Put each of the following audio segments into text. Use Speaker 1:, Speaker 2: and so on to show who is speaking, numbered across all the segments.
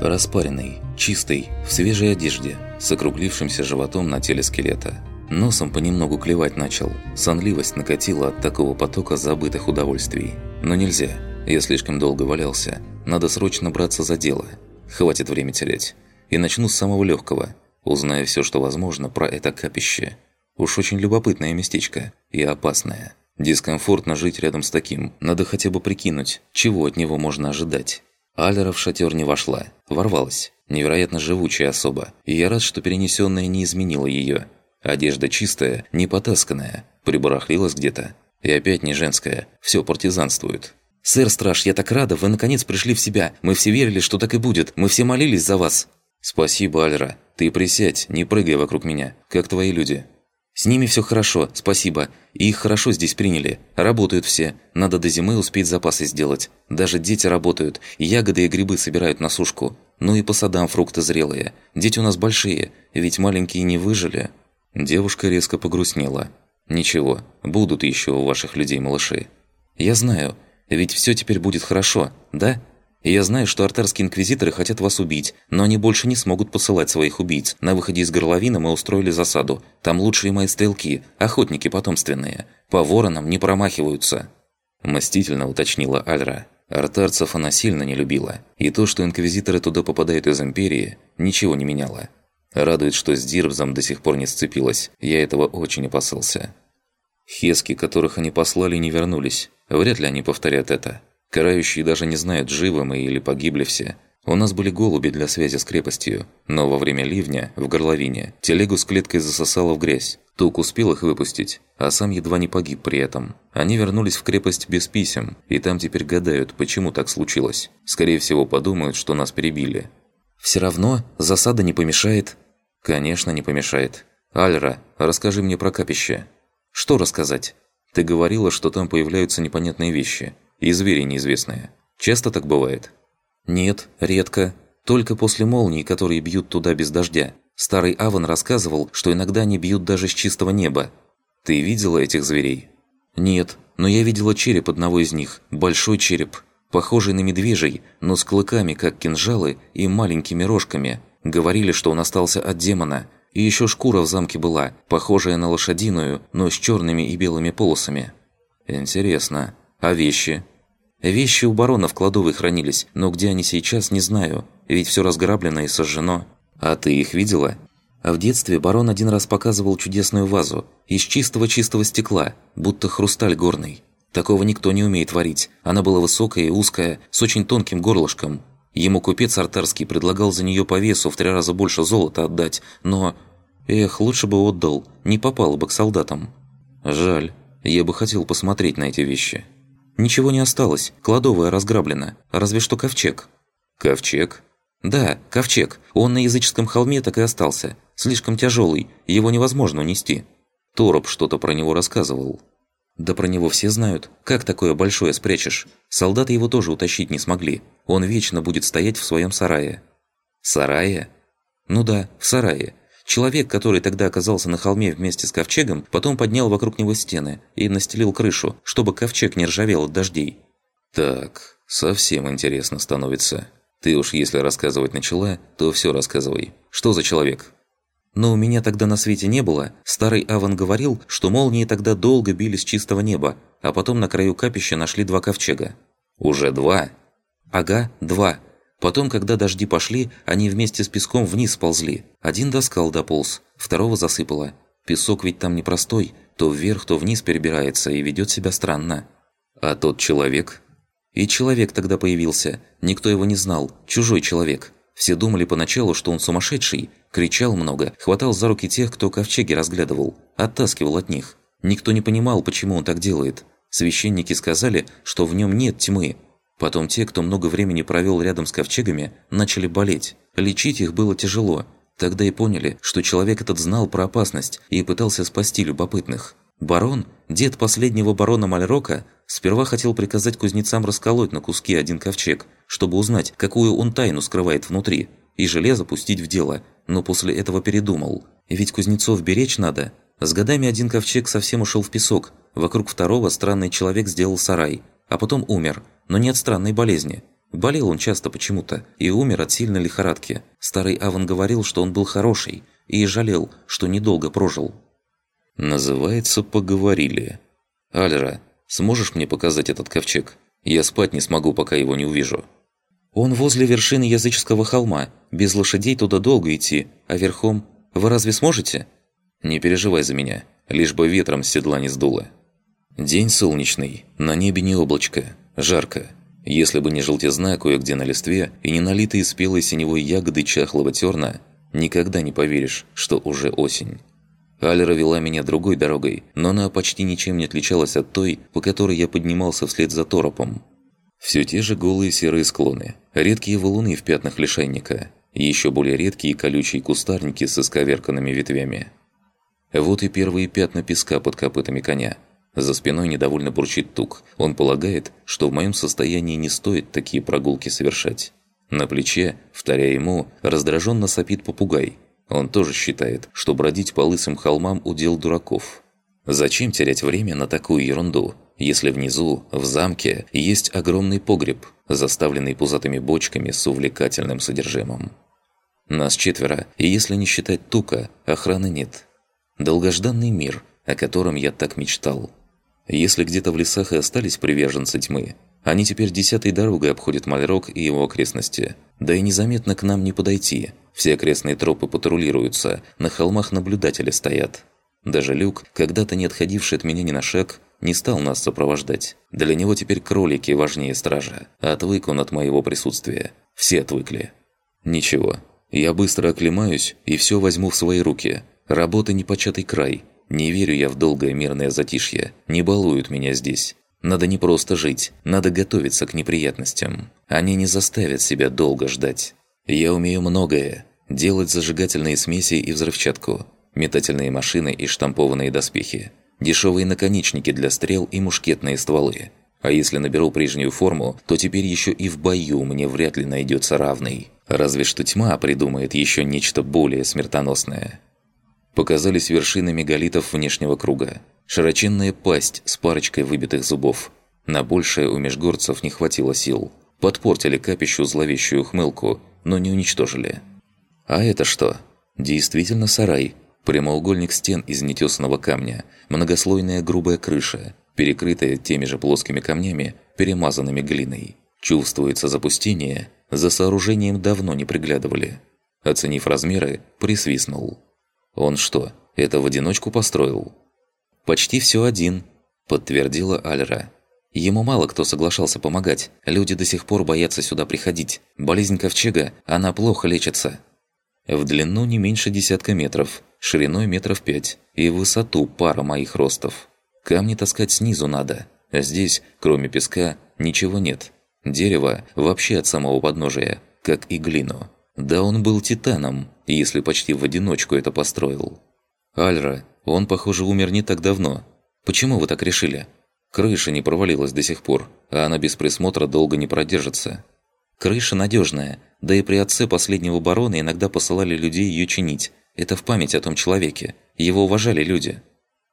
Speaker 1: Распаренный, чистый, в свежей одежде, с округлившимся животом на теле скелета. Носом понемногу клевать начал. Сонливость накатила от такого потока забытых удовольствий. Но нельзя. Я слишком долго валялся. Надо срочно браться за дело. Хватит время терять. И начну с самого легкого. Узнаю все, что возможно про это капище. Уж очень любопытное местечко. И опасное. Дискомфортно жить рядом с таким. Надо хотя бы прикинуть, чего от него можно ожидать. Алера в шатер не вошла, ворвалась. Невероятно живучая особа, и я рад, что перенесенное не изменило ее. Одежда чистая, не потасканная, прибарахлилась где-то. И опять не женская, все партизанствует. «Сэр Страж, я так рада, вы наконец пришли в себя. Мы все верили, что так и будет. Мы все молились за вас». «Спасибо, Альра. Ты присядь, не прыгай вокруг меня. Как твои люди?» «С ними все хорошо, спасибо. И их хорошо здесь приняли. Работают все. Надо до зимы успеть запасы сделать. Даже дети работают. Ягоды и грибы собирают на сушку. Ну и по садам фрукты зрелые. Дети у нас большие, ведь маленькие не выжили». Девушка резко погрустнела. «Ничего, будут еще у ваших людей малыши». «Я знаю. Ведь все теперь будет хорошо, да?» Я знаю, что артарские инквизиторы хотят вас убить, но они больше не смогут посылать своих убийц. На выходе из горловины мы устроили засаду. Там лучшие мои стрелки, охотники потомственные. По воронам не промахиваются». Мстительно уточнила Альра. Артарцев она сильно не любила. И то, что инквизиторы туда попадают из Империи, ничего не меняло. Радует, что с Дирбзом до сих пор не сцепилась. Я этого очень опасался. Хески, которых они послали, не вернулись. Вряд ли они повторят это. Карающие даже не знают, живы мы или погибли все. У нас были голуби для связи с крепостью, но во время ливня, в горловине, телегу с клеткой засосало в грязь. Тук успел их выпустить, а сам едва не погиб при этом. Они вернулись в крепость без писем, и там теперь гадают, почему так случилось. Скорее всего, подумают, что нас перебили. «Все равно засада не помешает?» «Конечно, не помешает. Альра, расскажи мне про капище». «Что рассказать?» «Ты говорила, что там появляются непонятные вещи. И звери неизвестные. Часто так бывает? Нет, редко. Только после молний, которые бьют туда без дождя. Старый Аван рассказывал, что иногда они бьют даже с чистого неба. Ты видела этих зверей? Нет, но я видела череп одного из них. Большой череп. Похожий на медвежий, но с клыками, как кинжалы, и маленькими рожками. Говорили, что он остался от демона. И еще шкура в замке была, похожая на лошадиную, но с черными и белыми полосами. Интересно. А вещи? Вещи у барона в кладовой хранились, но где они сейчас, не знаю, ведь все разграблено и сожжено. А ты их видела? А в детстве барон один раз показывал чудесную вазу из чистого-чистого стекла, будто хрусталь горный. Такого никто не умеет варить. Она была высокая и узкая, с очень тонким горлышком. Ему купец артарский предлагал за нее по весу в три раза больше золота отдать, но... Эх, лучше бы отдал, не попало бы к солдатам. Жаль, я бы хотел посмотреть на эти вещи. Ничего не осталось, кладовая разграблена, разве что ковчег». «Ковчег?» «Да, ковчег. Он на языческом холме так и остался. Слишком тяжелый, его невозможно унести». Тороп что-то про него рассказывал. «Да про него все знают. Как такое большое спрячешь? Солдаты его тоже утащить не смогли. Он вечно будет стоять в своем сарае». «Сарае?» «Ну да, в сарае. Человек, который тогда оказался на холме вместе с ковчегом, потом поднял вокруг него стены и настелил крышу, чтобы ковчег не ржавел от дождей. «Так, совсем интересно становится. Ты уж если рассказывать начала, то все рассказывай. Что за человек?» Но у меня тогда на свете не было. Старый Аван говорил, что молнии тогда долго били с чистого неба, а потом на краю капища нашли два ковчега. «Уже два?» «Ага, два. Потом, когда дожди пошли, они вместе с песком вниз сползли. Один до скал дополз, второго засыпало. Песок ведь там непростой, то вверх, то вниз перебирается и ведет себя странно. А тот человек? И человек тогда появился. Никто его не знал. Чужой человек. Все думали поначалу, что он сумасшедший. Кричал много, хватал за руки тех, кто ковчеги разглядывал. Оттаскивал от них. Никто не понимал, почему он так делает. Священники сказали, что в нем нет тьмы, Потом те, кто много времени провел рядом с ковчегами, начали болеть. Лечить их было тяжело. Тогда и поняли, что человек этот знал про опасность и пытался спасти любопытных. Барон, дед последнего барона Мальрока, сперва хотел приказать кузнецам расколоть на куски один ковчег, чтобы узнать, какую он тайну скрывает внутри, и железо пустить в дело, но после этого передумал. Ведь кузнецов беречь надо. С годами один ковчег совсем ушел в песок, вокруг второго странный человек сделал сарай, а потом умер – но не от странной болезни. Болел он часто почему-то и умер от сильной лихорадки. Старый Аван говорил, что он был хороший, и жалел, что недолго прожил. Называется «Поговорили». «Альра, сможешь мне показать этот ковчег? Я спать не смогу, пока его не увижу». «Он возле вершины языческого холма. Без лошадей туда долго идти, а верхом... Вы разве сможете?» «Не переживай за меня, лишь бы ветром с седла не сдуло». День солнечный, на небе не облачко, жарко. Если бы не желтизна кое-где на листве и не налитые спелой синевой ягоды чахлого терна, никогда не поверишь, что уже осень. Алера вела меня другой дорогой, но она почти ничем не отличалась от той, по которой я поднимался вслед за торопом. Все те же голые серые склоны, редкие валуны в пятнах лишайника, еще более редкие колючие кустарники со сковерканными ветвями. Вот и первые пятна песка под копытами коня. За спиной недовольно бурчит тук. Он полагает, что в моем состоянии не стоит такие прогулки совершать. На плече, вторя ему, раздраженно сопит попугай – он тоже считает, что бродить по лысым холмам – удел дураков. Зачем терять время на такую ерунду, если внизу, в замке, есть огромный погреб, заставленный пузатыми бочками с увлекательным содержимым? Нас четверо, и если не считать тука, охраны нет. Долгожданный мир, о котором я так мечтал. Если где-то в лесах и остались приверженцы тьмы, они теперь десятой дорогой обходят Мальрок и его окрестности. Да и незаметно к нам не подойти. Все окрестные тропы патрулируются, на холмах наблюдатели стоят. Даже Люк, когда-то не отходивший от меня ни на шаг, не стал нас сопровождать. Для него теперь кролики важнее стража. Отвык он от моего присутствия. Все отвыкли. Ничего. Я быстро оклемаюсь и все возьму в свои руки. Работа непочатый край. Не верю я в долгое мирное затишье. Не балуют меня здесь. Надо не просто жить, надо готовиться к неприятностям. Они не заставят себя долго ждать. Я умею многое. Делать зажигательные смеси и взрывчатку, метательные машины и штампованные доспехи, дешевые наконечники для стрел и мушкетные стволы. А если наберу прежнюю форму, то теперь еще и в бою мне вряд ли найдется равный. Разве что тьма придумает еще нечто более смертоносное. Показались вершины мегалитов внешнего круга. Широченная пасть с парочкой выбитых зубов. На большее у межгорцев не хватило сил. Подпортили капищу зловещую хмылку, но не уничтожили. А это что? Действительно сарай. Прямоугольник стен из нетесанного камня, многослойная грубая крыша, перекрытая теми же плоскими камнями, перемазанными глиной. Чувствуется запустение, за сооружением давно не приглядывали. Оценив размеры, присвистнул. Он что, это в одиночку построил? «Почти все один», – подтвердила Альра. Ему мало кто соглашался помогать. Люди до сих пор боятся сюда приходить. Болезнь ковчега, она плохо лечится. В длину не меньше десятка метров, шириной метров пять и высоту пара моих ростов. Камни таскать снизу надо. Здесь, кроме песка, ничего нет. Дерево вообще от самого подножия, как и глину. Да он был титаном, если почти в одиночку это построил. Альра, он, похоже, умер не так давно. Почему вы так решили? Крыша не провалилась до сих пор, а она без присмотра долго не продержится. Крыша надежная, да и при отце последнего барона иногда посылали людей ее чинить. Это в память о том человеке. Его уважали люди.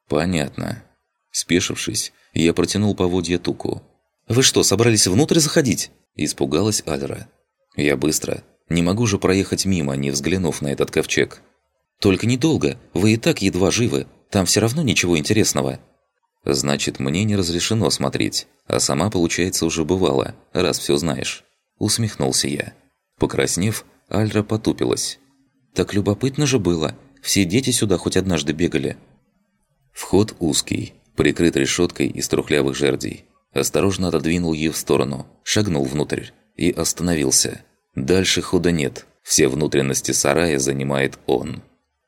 Speaker 1: Понятно. Спешившись, я протянул поводья туку. «Вы что, собрались внутрь заходить?» Испугалась Альра. Я быстро. Не могу же проехать мимо, не взглянув на этот ковчег. «Только недолго, вы и так едва живы, там все равно ничего интересного». «Значит, мне не разрешено смотреть, а сама, получается, уже бывала, раз все знаешь». Усмехнулся я. Покраснев, Альра потупилась. «Так любопытно же было, все дети сюда хоть однажды бегали». Вход узкий, прикрыт решеткой из трухлявых жердей. Осторожно отодвинул ее в сторону, шагнул внутрь и остановился. Дальше хода нет, все внутренности сарая занимает он.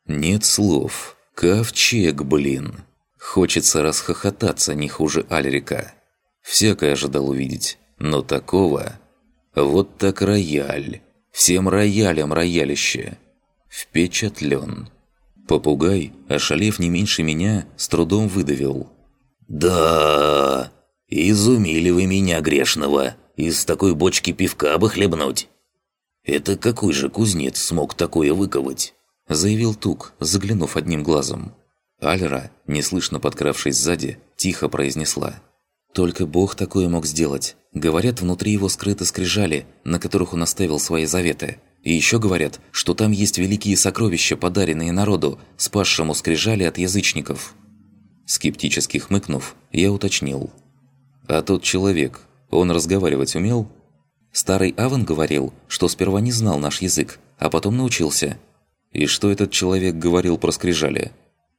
Speaker 1: Нет слов. Ковчег, блин. Хочется расхохотаться не хуже Альрика. Всякое ожидал увидеть, но такого... Вот так рояль. Всем роялям роялище. Впечатлен. Попугай, ошалев не меньше меня, с трудом выдавил. «Да, изумили вы меня, грешного, из такой бочки пивка бы хлебнуть. Это какой же кузнец смог такое выковать?» заявил Тук, заглянув одним глазом. Альра, неслышно подкравшись сзади, тихо произнесла. Только Бог такое мог сделать. Говорят, внутри его скрыты скрижали, на которых он оставил свои заветы. И еще говорят, что там есть великие сокровища, подаренные народу, спасшему скрижали от язычников. Скептически хмыкнув, я уточнил. А тот человек, он разговаривать умел? Старый Аван говорил, что сперва не знал наш язык, а потом научился. И что этот человек говорил про скрижали?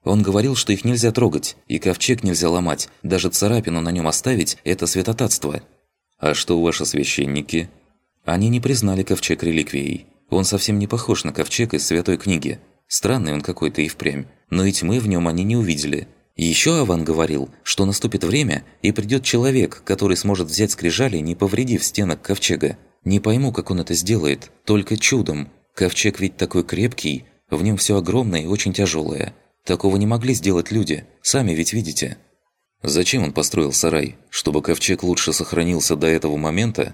Speaker 1: Он говорил, что их нельзя трогать, и ковчег нельзя ломать, даже царапину на нем оставить – это святотатство. А что ваши священники? Они не признали ковчег реликвией. Он совсем не похож на ковчег из святой книги. Странный он какой-то и впрямь, но и тьмы в нем они не увидели. Еще Аван говорил, что наступит время, и придет человек, который сможет взять скрижали, не повредив стенок ковчега. Не пойму, как он это сделает, только чудом. Ковчег ведь такой крепкий, в нем все огромное и очень тяжелое. Такого не могли сделать люди, сами ведь видите. Зачем он построил сарай? Чтобы ковчег лучше сохранился до этого момента?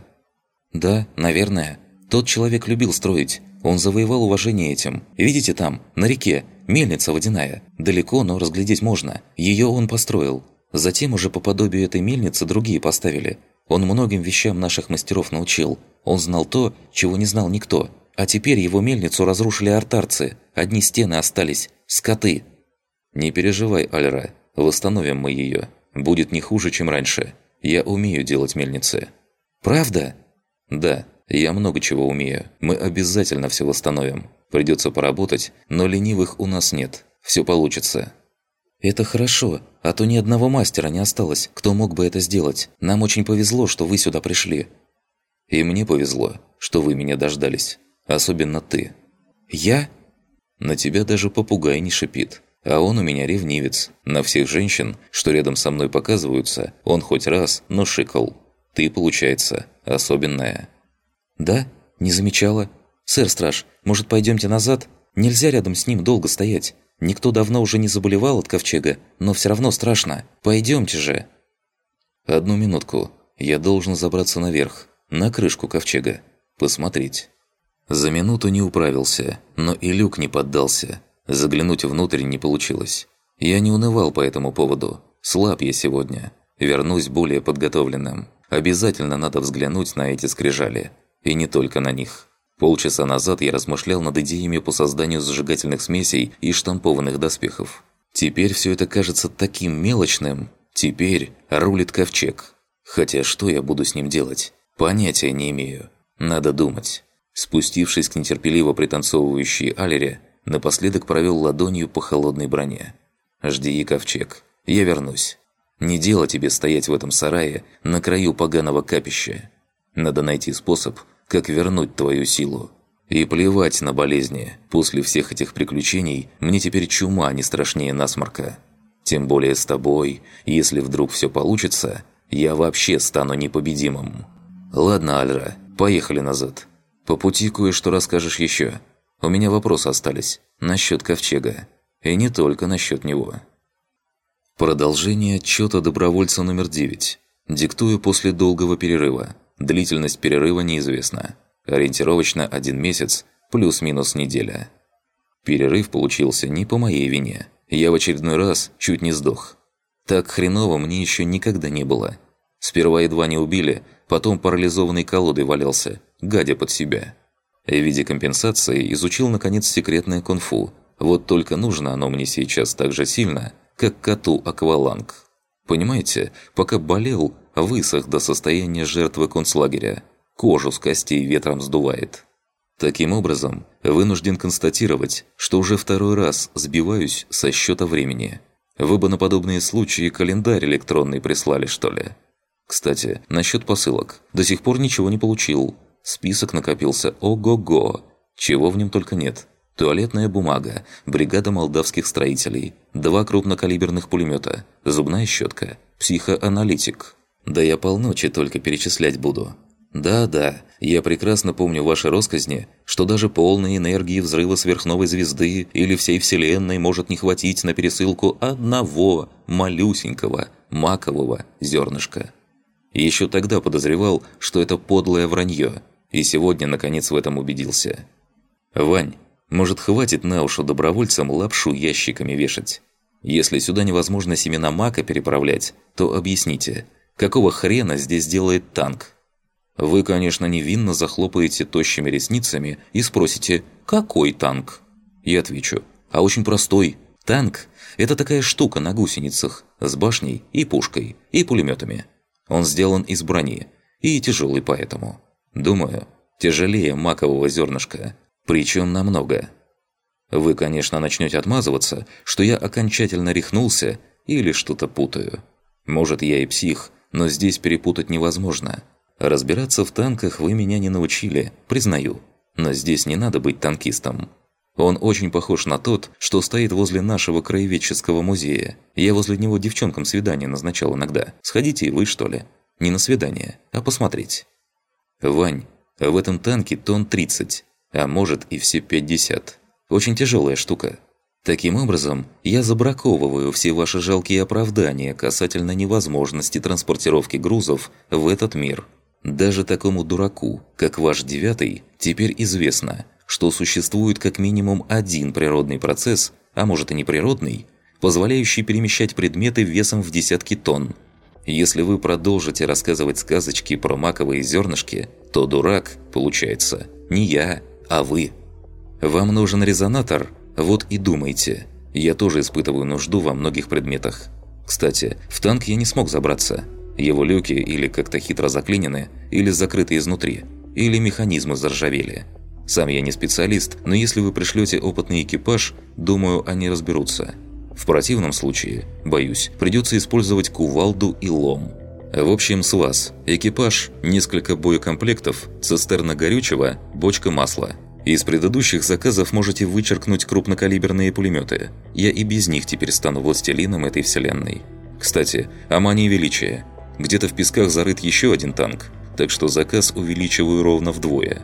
Speaker 1: Да, наверное. Тот человек любил строить. Он завоевал уважение этим. Видите там, на реке, мельница водяная. Далеко, но разглядеть можно. Ее он построил. Затем уже по подобию этой мельницы другие поставили. Он многим вещам наших мастеров научил. Он знал то, чего не знал никто. А теперь его мельницу разрушили артарцы. Одни стены остались. Скоты. «Не переживай, Альра, восстановим мы ее. Будет не хуже, чем раньше. Я умею делать мельницы». «Правда?» «Да, я много чего умею. Мы обязательно все восстановим. Придется поработать, но ленивых у нас нет. Все получится». «Это хорошо, а то ни одного мастера не осталось, кто мог бы это сделать. Нам очень повезло, что вы сюда пришли». «И мне повезло, что вы меня дождались. Особенно ты». «Я?» «На тебя даже попугай не шипит. А он у меня ревнивец. На всех женщин, что рядом со мной показываются, он хоть раз, но шикал. Ты, получается, особенная». «Да? Не замечала? Сэр Страж, может, пойдемте назад? Нельзя рядом с ним долго стоять. Никто давно уже не заболевал от ковчега, но все равно страшно. Пойдемте же!» «Одну минутку. Я должен забраться наверх, на крышку ковчега. Посмотреть». За минуту не управился, но и люк не поддался. Заглянуть внутрь не получилось. Я не унывал по этому поводу. Слаб я сегодня. Вернусь более подготовленным. Обязательно надо взглянуть на эти скрижали. И не только на них. Полчаса назад я размышлял над идеями по созданию зажигательных смесей и штампованных доспехов. Теперь все это кажется таким мелочным. Теперь рулит ковчег. Хотя что я буду с ним делать? Понятия не имею. Надо думать. Спустившись к нетерпеливо пританцовывающей Алере, Напоследок провел ладонью по холодной броне. «Жди, ковчег. Я вернусь. Не дело тебе стоять в этом сарае на краю поганого капища. Надо найти способ, как вернуть твою силу. И плевать на болезни. После всех этих приключений мне теперь чума не страшнее насморка. Тем более с тобой, если вдруг все получится, я вообще стану непобедимым. Ладно, Альра, поехали назад. По пути кое-что расскажешь еще. У меня вопросы остались насчет ковчега. И не только насчет него. Продолжение отчета добровольца номер 9. Диктую после долгого перерыва. Длительность перерыва неизвестна. Ориентировочно один месяц, плюс-минус неделя. Перерыв получился не по моей вине. Я в очередной раз чуть не сдох. Так хреново мне еще никогда не было. Сперва едва не убили, потом парализованный колодой валялся, гадя под себя. В виде компенсации изучил наконец секретное кунг-фу. Вот только нужно оно мне сейчас так же сильно, как коту акваланг. Понимаете, пока болел, высох до состояния жертвы концлагеря. Кожу с костей ветром сдувает. Таким образом, вынужден констатировать, что уже второй раз сбиваюсь со счета времени. Вы бы на подобные случаи календарь электронный прислали, что ли? Кстати, насчет посылок. До сих пор ничего не получил. Список накопился ого-го, чего в нем только нет. Туалетная бумага, бригада молдавских строителей, два крупнокалиберных пулемета, зубная щетка, психоаналитик. Да я полночи только перечислять буду. Да-да, я прекрасно помню ваши россказни, что даже полной энергии взрыва сверхновой звезды или всей Вселенной может не хватить на пересылку одного малюсенького макового зернышка. Еще тогда подозревал, что это подлое вранье – и сегодня, наконец, в этом убедился. «Вань, может, хватит на уши добровольцам лапшу ящиками вешать? Если сюда невозможно семена мака переправлять, то объясните, Какого хрена здесь делает танк? Вы, конечно, невинно захлопаете тощими ресницами и спросите «Какой танк?» Я отвечу «А очень простой. Танк – это такая штука на гусеницах с башней и пушкой и пулеметами. Он сделан из брони и тяжелый поэтому. Думаю, тяжелее макового зернышка, причем намного. Вы, конечно, начнете отмазываться, что я окончательно рехнулся или что-то путаю. Может, я и псих, но здесь перепутать невозможно. Разбираться в танках вы меня не научили, признаю. Но здесь не надо быть танкистом. Он очень похож на тот, что стоит возле нашего краеведческого музея. Я возле него девчонкам свидание назначал иногда. Сходите и вы, что ли? Не на свидание, а посмотреть. Вань, в этом танке тон 30, а может и все 50. Очень тяжелая штука. Таким образом, я забраковываю все ваши жалкие оправдания касательно невозможности транспортировки грузов в этот мир. Даже такому дураку, как ваш девятый, теперь известно, что существует как минимум один природный процесс, а может и неприродный, позволяющий перемещать предметы весом в десятки тонн. Если вы продолжите рассказывать сказочки про маковые зернышки, то дурак, получается, не я, а вы. Вам нужен резонатор – вот и думайте. Я тоже испытываю нужду во многих предметах. Кстати, в танк я не смог забраться. Его люки или как-то хитро заклинены, или закрыты изнутри, или механизмы заржавели. Сам я не специалист, но если вы пришлете опытный экипаж, думаю, они разберутся. В противном случае, боюсь, придется использовать кувалду и лом. В общем, с вас экипаж, несколько боекомплектов, цистерна горючего, бочка масла – из предыдущих заказов можете вычеркнуть крупнокалиберные пулеметы. Я и без них теперь стану властелином этой вселенной. Кстати, о мании величия. Где-то в песках зарыт еще один танк, так что заказ увеличиваю ровно вдвое.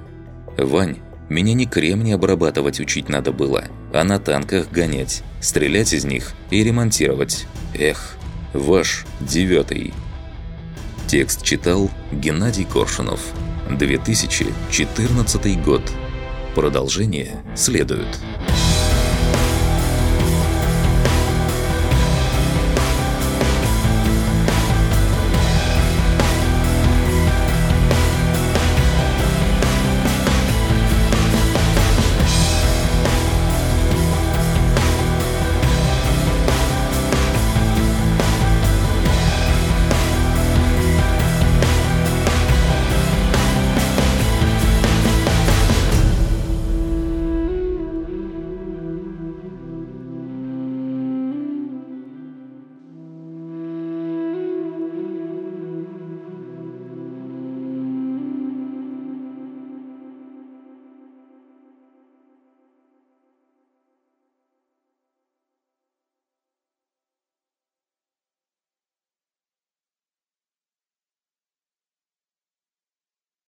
Speaker 1: Вань, меня не кремни обрабатывать учить надо было, а на танках гонять, стрелять из них и ремонтировать. Эх, ваш девятый. Текст читал Геннадий Коршунов. 2014 год. Продолжение следует.